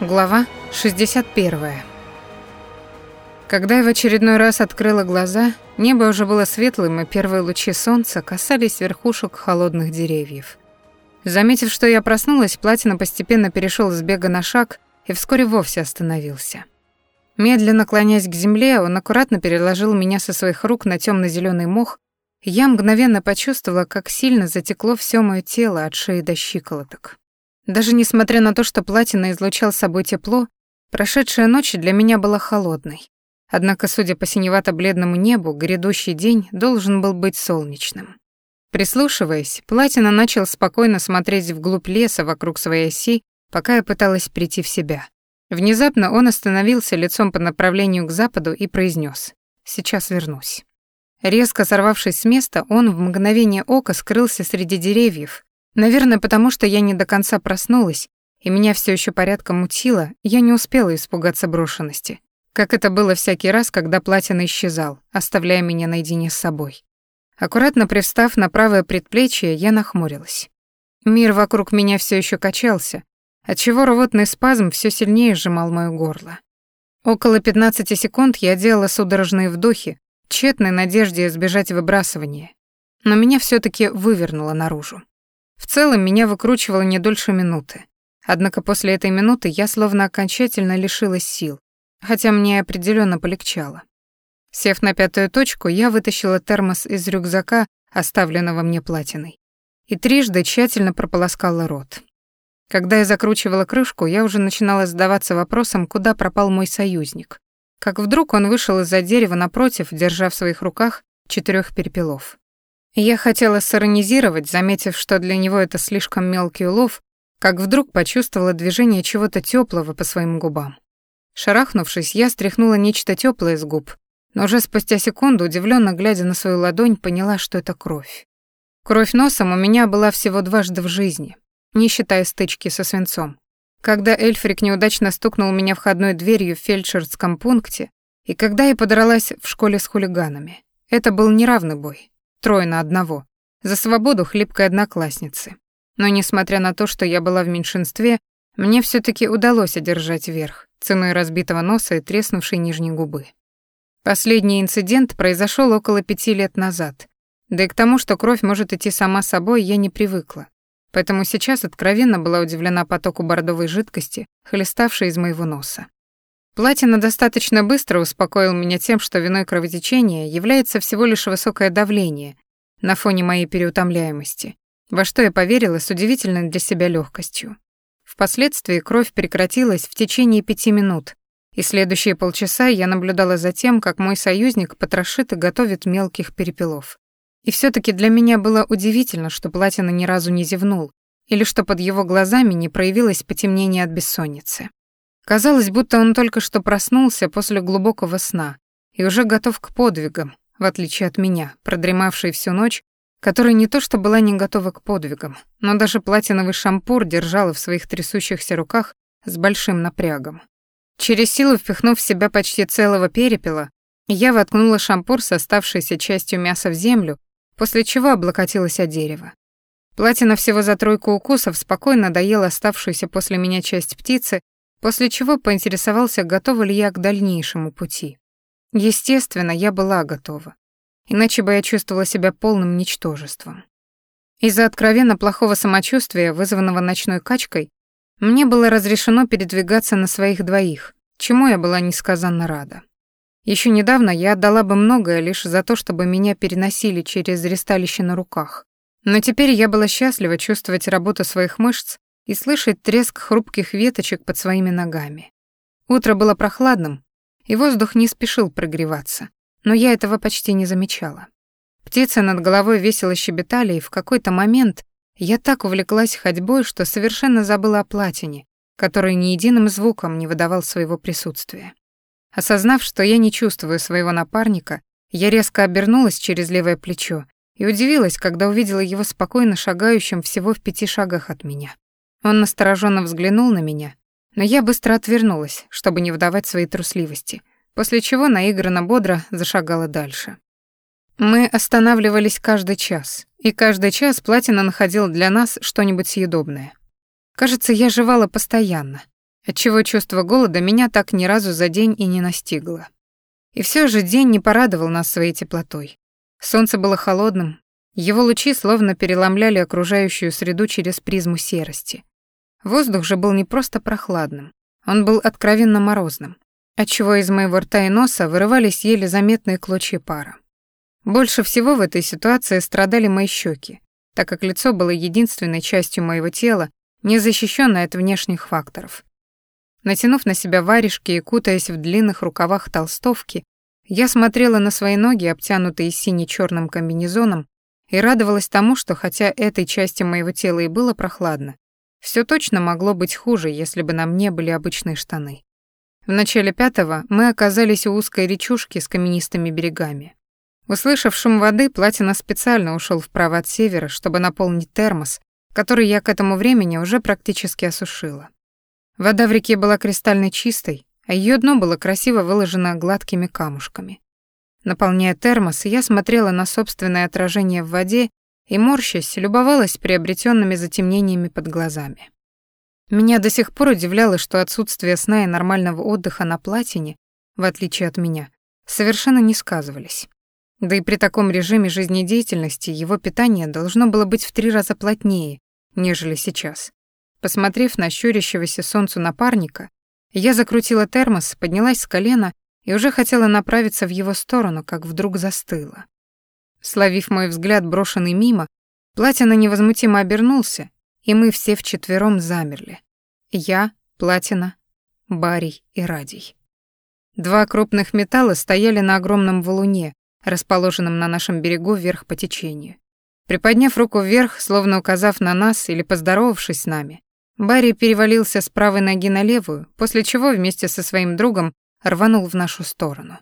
Глава 61. Когда я в очередной раз открыла глаза, небо уже было светлым, и первые лучи солнца касались верхушек холодных деревьев. Заметив, что я проснулась, Платина постепенно перешел с бега на шаг и вскоре вовсе остановился. Медленно клонясь к земле, он аккуратно переложил меня со своих рук на темно зеленый мох, я мгновенно почувствовала, как сильно затекло все мое тело от шеи до щиколоток. Даже несмотря на то, что платина излучал с собой тепло, прошедшая ночь для меня была холодной. Однако, судя по синевато-бледному небу, грядущий день должен был быть солнечным. Прислушиваясь, Платина начал спокойно смотреть вглубь леса вокруг своей оси, пока я пыталась прийти в себя. Внезапно он остановился лицом по направлению к западу и произнес: «Сейчас вернусь». Резко сорвавшись с места, он в мгновение ока скрылся среди деревьев, Наверное, потому что я не до конца проснулась, и меня все еще порядком мутило, я не успела испугаться брошенности. Как это было всякий раз, когда платина исчезал, оставляя меня наедине с собой. Аккуратно привстав на правое предплечье, я нахмурилась. Мир вокруг меня все еще качался, отчего рвотный спазм все сильнее сжимал моё горло. Около 15 секунд я делала судорожные вдохи, тщетной надежде избежать выбрасывания, но меня все таки вывернуло наружу. В целом меня выкручивало не дольше минуты. Однако после этой минуты я словно окончательно лишилась сил, хотя мне определенно полегчало. Сев на пятую точку, я вытащила термос из рюкзака, оставленного мне платиной, и трижды тщательно прополоскала рот. Когда я закручивала крышку, я уже начинала задаваться вопросом, куда пропал мой союзник. Как вдруг он вышел из-за дерева напротив, держа в своих руках четырех перепелов. Я хотела сиронизировать, заметив, что для него это слишком мелкий улов, как вдруг почувствовала движение чего-то теплого по своим губам. Шарахнувшись, я стряхнула нечто теплое с губ, но уже спустя секунду, удивленно глядя на свою ладонь, поняла, что это кровь. Кровь носом у меня была всего дважды в жизни, не считая стычки со свинцом. Когда Эльфрик неудачно стукнул меня входной дверью в фельдшерском пункте, и когда я подралась в школе с хулиганами. Это был неравный бой трое на одного, за свободу хлипкой одноклассницы. Но несмотря на то, что я была в меньшинстве, мне все таки удалось одержать верх, ценой разбитого носа и треснувшей нижней губы. Последний инцидент произошел около пяти лет назад, да и к тому, что кровь может идти сама собой, я не привыкла. Поэтому сейчас откровенно была удивлена потоку бордовой жидкости, хлеставшей из моего носа. Платина достаточно быстро успокоил меня тем, что виной кровотечения является всего лишь высокое давление на фоне моей переутомляемости, во что я поверила с удивительной для себя легкостью. Впоследствии кровь прекратилась в течение пяти минут, и следующие полчаса я наблюдала за тем, как мой союзник потрошит и готовит мелких перепелов. И все таки для меня было удивительно, что Платина ни разу не зевнул, или что под его глазами не проявилось потемнение от бессонницы. Казалось, будто он только что проснулся после глубокого сна и уже готов к подвигам, в отличие от меня, продремавшей всю ночь, которая не то что была не готова к подвигам, но даже платиновый шампур держала в своих трясущихся руках с большим напрягом. Через силу впихнув в себя почти целого перепела, я воткнула шампур с оставшейся частью мяса в землю, после чего облокотилась о дерево. Платина всего за тройку укусов спокойно доела оставшуюся после меня часть птицы после чего поинтересовался, готова ли я к дальнейшему пути. Естественно, я была готова. Иначе бы я чувствовала себя полным ничтожеством. Из-за откровенно плохого самочувствия, вызванного ночной качкой, мне было разрешено передвигаться на своих двоих, чему я была несказанно рада. Еще недавно я отдала бы многое лишь за то, чтобы меня переносили через ресталище на руках. Но теперь я была счастлива чувствовать работу своих мышц и слышать треск хрупких веточек под своими ногами. Утро было прохладным, и воздух не спешил прогреваться, но я этого почти не замечала. Птицы над головой весело щебетали, и в какой-то момент я так увлеклась ходьбой, что совершенно забыла о платине, который ни единым звуком не выдавал своего присутствия. Осознав, что я не чувствую своего напарника, я резко обернулась через левое плечо и удивилась, когда увидела его спокойно шагающим всего в пяти шагах от меня. Он настороженно взглянул на меня, но я быстро отвернулась, чтобы не выдавать своей трусливости, после чего наигранно бодро зашагала дальше. Мы останавливались каждый час, и каждый час Платина находил для нас что-нибудь съедобное. Кажется, я жевала постоянно, отчего чувство голода меня так ни разу за день и не настигло. И все же день не порадовал нас своей теплотой. Солнце было холодным, его лучи словно переломляли окружающую среду через призму серости. Воздух же был не просто прохладным, он был откровенно морозным, отчего из моего рта и носа вырывались еле заметные клочья пара. Больше всего в этой ситуации страдали мои щеки, так как лицо было единственной частью моего тела, не защищенной от внешних факторов. Натянув на себя варежки и кутаясь в длинных рукавах толстовки, я смотрела на свои ноги, обтянутые сине черным комбинезоном, и радовалась тому, что хотя этой части моего тела и было прохладно, все точно могло быть хуже, если бы на мне были обычные штаны. В начале пятого мы оказались у узкой речушки с каменистыми берегами. Услышав шум воды, Платина специально ушел вправо от севера, чтобы наполнить термос, который я к этому времени уже практически осушила. Вода в реке была кристально чистой, а ее дно было красиво выложено гладкими камушками. Наполняя термос, я смотрела на собственное отражение в воде и, морщась, любовалась приобретенными затемнениями под глазами. Меня до сих пор удивляло, что отсутствие сна и нормального отдыха на платине, в отличие от меня, совершенно не сказывались. Да и при таком режиме жизнедеятельности его питание должно было быть в три раза плотнее, нежели сейчас. Посмотрев на щурящегося солнцу напарника, я закрутила термос, поднялась с колена и уже хотела направиться в его сторону, как вдруг застыла. Словив мой взгляд, брошенный мимо, Платина невозмутимо обернулся, и мы все вчетвером замерли. Я, Платина, Барий и Радий. Два крупных металла стояли на огромном валуне, расположенном на нашем берегу вверх по течению. Приподняв руку вверх, словно указав на нас или поздоровавшись с нами, Барри перевалился с правой ноги на левую, после чего вместе со своим другом рванул в нашу сторону.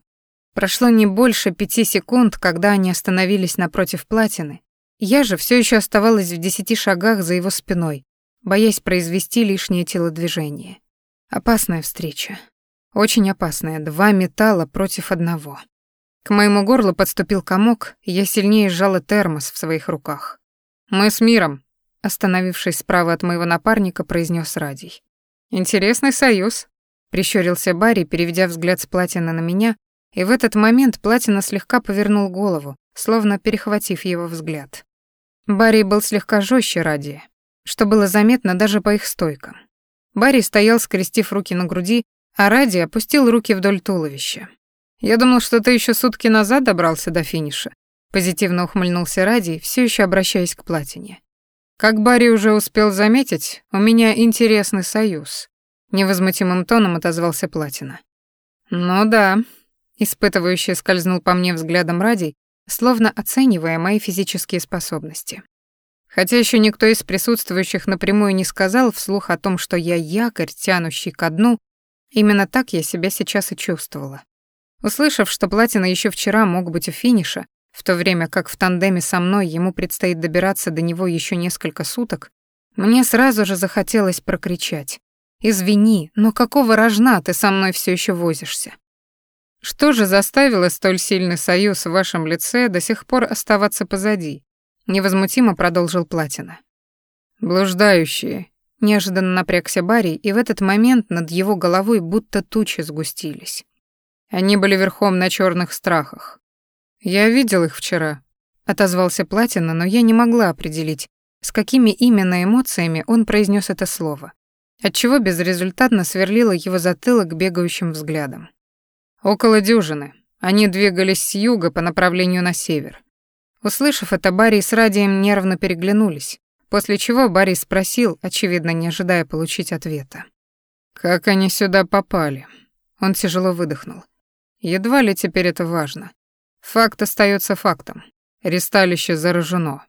Прошло не больше пяти секунд, когда они остановились напротив платины. Я же все еще оставалась в десяти шагах за его спиной, боясь произвести лишнее телодвижение. Опасная встреча. Очень опасная. Два металла против одного. К моему горлу подступил комок, я сильнее сжала термос в своих руках. «Мы с миром», Остановившись справа от моего напарника, произнес Радий. «Интересный союз», — прищурился Барри, переведя взгляд с Платина на меня, и в этот момент Платина слегка повернул голову, словно перехватив его взгляд. Барри был слегка жестче Ради, что было заметно даже по их стойкам. Барри стоял, скрестив руки на груди, а Ради опустил руки вдоль туловища. «Я думал, что ты еще сутки назад добрался до финиша», — позитивно ухмыльнулся Ради, все еще обращаясь к Платине. Как Барри уже успел заметить, у меня интересный союз. Невозмутимым тоном отозвался Платина. Ну да, испытывающий скользнул по мне взглядом Радий, словно оценивая мои физические способности. Хотя еще никто из присутствующих напрямую не сказал вслух о том, что я якорь, тянущий ко дну, именно так я себя сейчас и чувствовала. Услышав, что Платина еще вчера мог быть у финиша, в то время как в тандеме со мной ему предстоит добираться до него еще несколько суток, мне сразу же захотелось прокричать. «Извини, но какого рожна ты со мной все еще возишься?» Что же заставило столь сильный союз в вашем лице до сих пор оставаться позади? Невозмутимо продолжил Платина. Блуждающие. Неожиданно напрягся Барри, и в этот момент над его головой будто тучи сгустились. Они были верхом на черных страхах. «Я видел их вчера», — отозвался Платина, но я не могла определить, с какими именно эмоциями он произнес это слово, отчего безрезультатно сверлила его затылок бегающим взглядом. «Около дюжины. Они двигались с юга по направлению на север». Услышав это, Барри с Радием нервно переглянулись, после чего Барри спросил, очевидно, не ожидая получить ответа. «Как они сюда попали?» Он тяжело выдохнул. «Едва ли теперь это важно. Факт остается фактом. Ресталище заражено.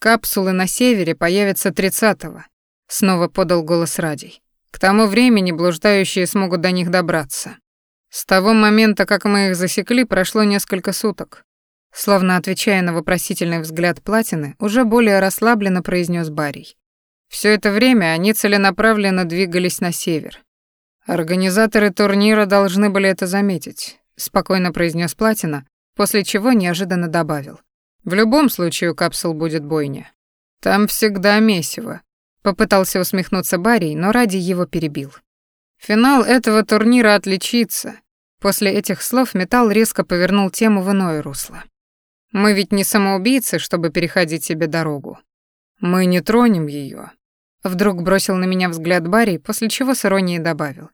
Капсулы на севере появятся 30-го. Снова подал голос Радий. К тому времени блуждающие смогут до них добраться. С того момента, как мы их засекли, прошло несколько суток. Словно отвечая на вопросительный взгляд Платины, уже более расслабленно произнес Барий. Все это время они целенаправленно двигались на север. Организаторы турнира должны были это заметить, спокойно произнес Платина, после чего неожиданно добавил. «В любом случае у капсул будет бойня. Там всегда месиво», — попытался усмехнуться Барри, но ради его перебил. Финал этого турнира отличится. После этих слов Металл резко повернул тему в иное русло. Мы ведь не самоубийцы, чтобы переходить себе дорогу. Мы не тронем ее. Вдруг бросил на меня взгляд Барри, после чего с иронией добавил.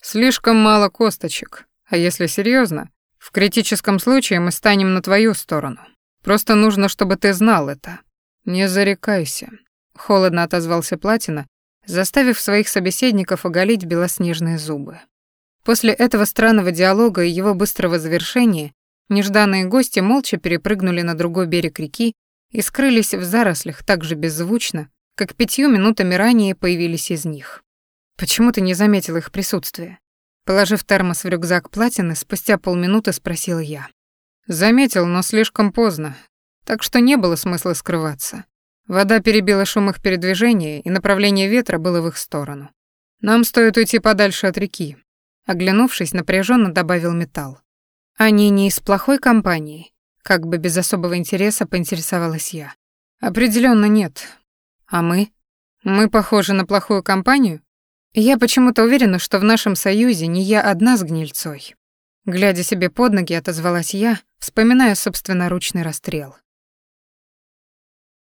Слишком мало косточек. А если серьезно, в критическом случае мы станем на твою сторону. Просто нужно, чтобы ты знал это. Не зарекайся. Холодно отозвался Платина, заставив своих собеседников оголить белоснежные зубы. После этого странного диалога и его быстрого завершения нежданные гости молча перепрыгнули на другой берег реки и скрылись в зарослях так же беззвучно, как пятью минутами ранее появились из них. Почему ты не заметил их присутствие? Положив термос в рюкзак платины, спустя полминуты спросил я. Заметил, но слишком поздно, так что не было смысла скрываться. Вода перебила шум их передвижения, и направление ветра было в их сторону. Нам стоит уйти подальше от реки. Оглянувшись, напряженно добавил металл. Они не из плохой компании, как бы без особого интереса поинтересовалась я. Определенно нет. А мы? Мы похожи на плохую компанию? Я почему-то уверена, что в нашем союзе не я одна с гнильцой. Глядя себе под ноги, отозвалась я, вспоминая собственноручный расстрел.